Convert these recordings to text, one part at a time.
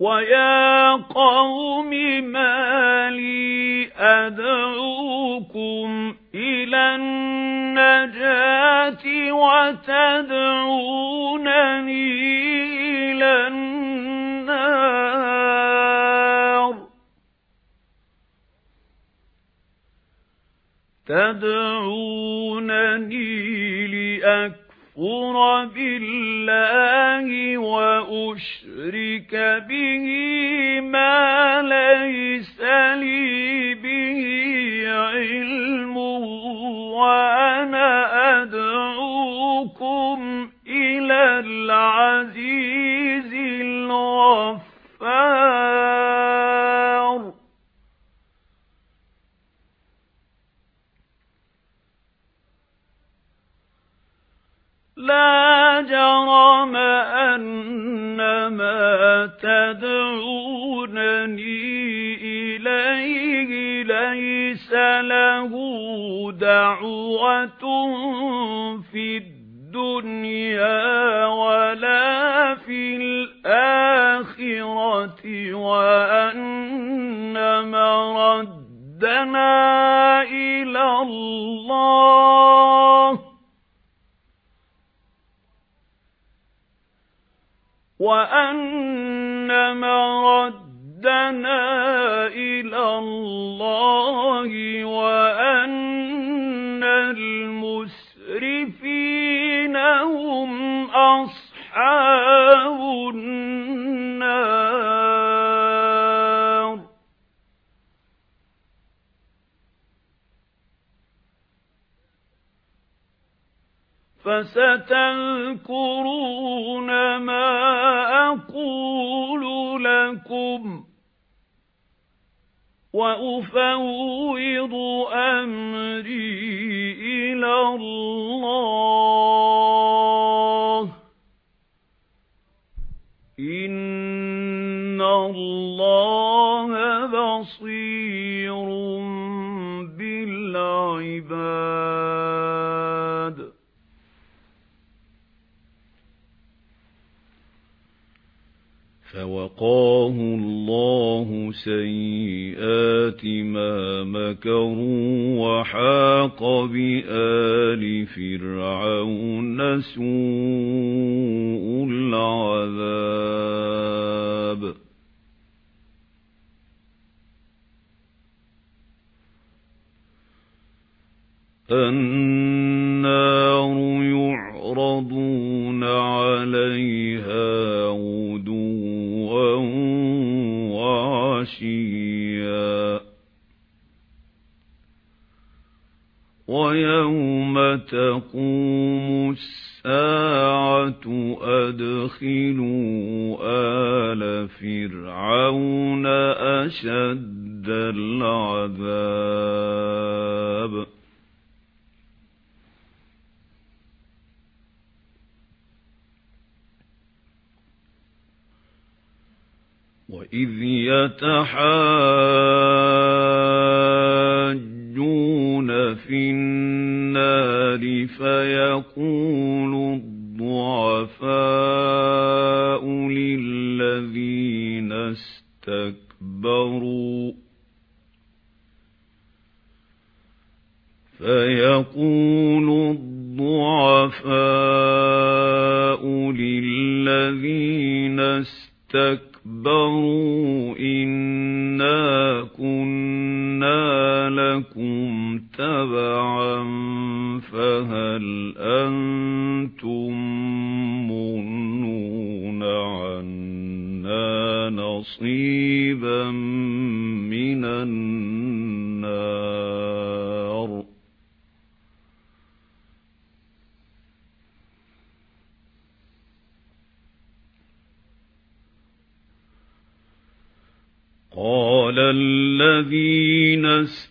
وَيَا قَوْمِ مَا لِي أَدْعُوكُمْ إِلَى النَّجَاةِ وَتَدْعُونَنِي إِلَى النَّارِ. تَدْعُونَنِي لِأَكْفُرَ بِاللَّهِ وَأُشْرِكَ بِهِ مَا لَيْسَ لِي بِهِ عِلْمٌ وَأَنَا أَدْعُوكُمْ إِلَى الْعَزِيزِ الْغَفَّارِ. لَهُ دَعْوَةٌ فِي الدُّنْيَا وَلَا فِي الْآخِرَةِ وَأَنَّ مَرَدَّنَا إِلَى اللَّهِ. وَأَنَّ مَرَدَّنَا إِلَى اللَّهِ وَأَنَّ الْمُسْرِفِينَ هُمْ أَصْحَابُ النَّارِ. فَسَتَذْكُرُونَ وَأُفَوِّضُ أَمْرِي إِلَى اللَّهِ. إِنَّ اللَّهَ بَصِيرٌ بِالْعِبَادِ. فَوَقَاهُ اللَّهُ سَيِّئَاتِ مَا مَكَرُوا وَحَاقَ بِآلِ فِرْعَوْنَ سُوءُ الْعَذَابِ. النَّارُ تَقُومُ السَّاعَةُ أَدْخِلُوا آلَ فِرْعَوْنَ أَشَدَّ الْعَذَابِ. وَإِذْ يَتَحَاجُّونَ النَّارِ فَيَقُولُ الضُّعَفَاءُ لِلَّذِينَ اسْتَكْبَرُوا. فَيَقُولُ الضُّعَفَاءُ لِلَّذِينَ اسْتَكْبَرُوا إِنَّا كُنَّا لَكُمْ فَهَلْ أَنْتُمْ مُغْنُونَ عَنَّا نَصِيبًا مِنَ النَّارِ؟ قَالَ الَّذِينَ اسْتَكْبَرُوا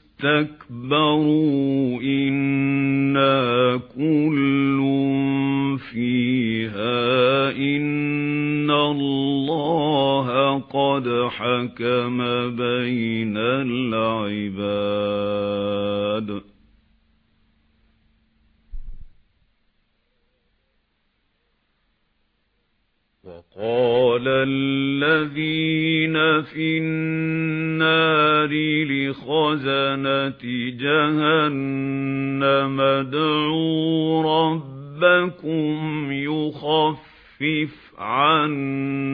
إِنَّ اللَّهَ قَدْ حَكَمَ بَيْنَ الْعِبَادِ وَقَالَ قَالَ الَّذِينَ فِي النَّارِ لِخَزَنَةِ جَهَنَّمَ ادْعُوا رَبَّكُمْ يُخَفِّفْ عَنَّا